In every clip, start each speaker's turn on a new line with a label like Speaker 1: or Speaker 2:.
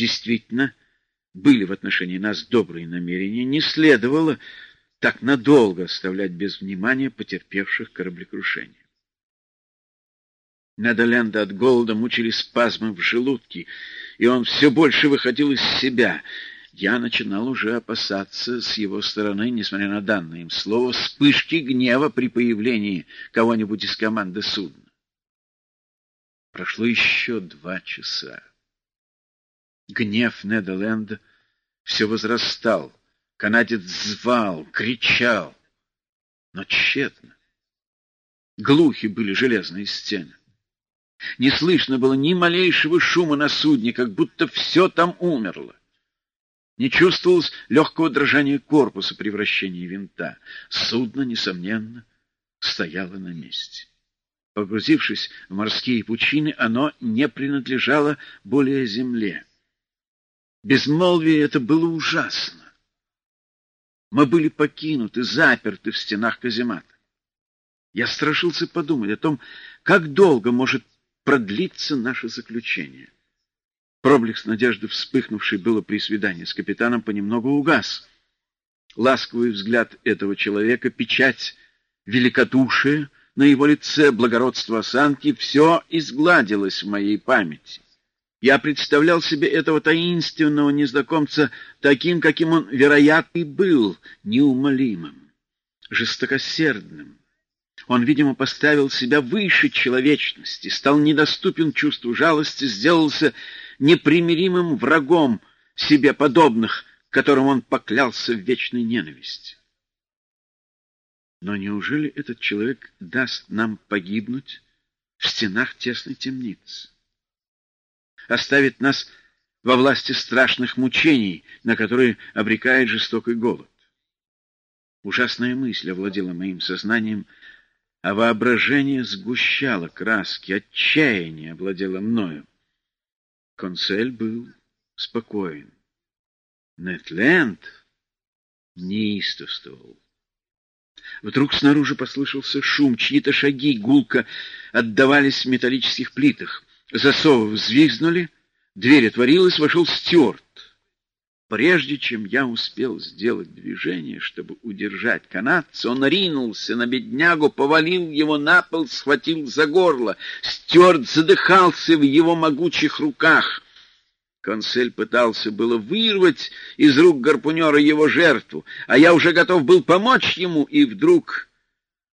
Speaker 1: действительно были в отношении нас добрые намерения, не следовало так надолго оставлять без внимания потерпевших кораблекрушение. Недаленда от голода мучили спазмы в желудке, и он все больше выходил из себя. Я начинал уже опасаться с его стороны, несмотря на данное им слово, вспышки гнева при появлении кого-нибудь из команды судна. Прошло еще два часа. Гнев Недаленда все возрастал. Канадец звал, кричал, но тщетно. Глухи были железные стены. Не слышно было ни малейшего шума на судне, как будто все там умерло. Не чувствовалось легкого дрожания корпуса при вращении винта. Судно, несомненно, стояло на месте. Погрузившись в морские пучины, оно не принадлежало более земле. Безмолвие это было ужасно. Мы были покинуты, заперты в стенах каземата. Я страшился подумать о том, как долго может продлиться наше заключение. Проблеск надежды, вспыхнувший было при свидании с капитаном, понемногу угас. Ласковый взгляд этого человека, печать великодушия на его лице, благородство осанки — все изгладилось в моей памяти. Я представлял себе этого таинственного незнакомца таким, каким он, вероятно, и был, неумолимым, жестокосердным. Он, видимо, поставил себя выше человечности, стал недоступен чувству жалости, сделался непримиримым врагом себе подобных, которым он поклялся в вечной ненависти. Но неужели этот человек даст нам погибнуть в стенах тесной темницы? Оставит нас во власти страшных мучений, на которые обрекает жестокий голод. Ужасная мысль овладела моим сознанием, а воображение сгущало краски, отчаяние овладело мною. Консель был спокоен. Нетленд неистовствовал. Вдруг снаружи послышался шум, чьи-то шаги гулко отдавались в металлических плитах. Засовы взвизгнули, дверь отворилась, вошел Стюарт. Прежде чем я успел сделать движение, чтобы удержать канадца, он ринулся на беднягу, повалил его на пол, схватил за горло. Стюарт задыхался в его могучих руках. Консель пытался было вырвать из рук гарпунера его жертву, а я уже готов был помочь ему, и вдруг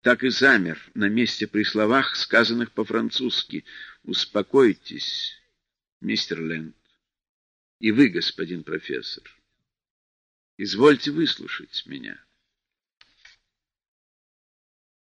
Speaker 1: так и замер на месте при словах, сказанных по-французски. «Успокойтесь, мистер Ленд, и вы, господин профессор. Извольте выслушать меня».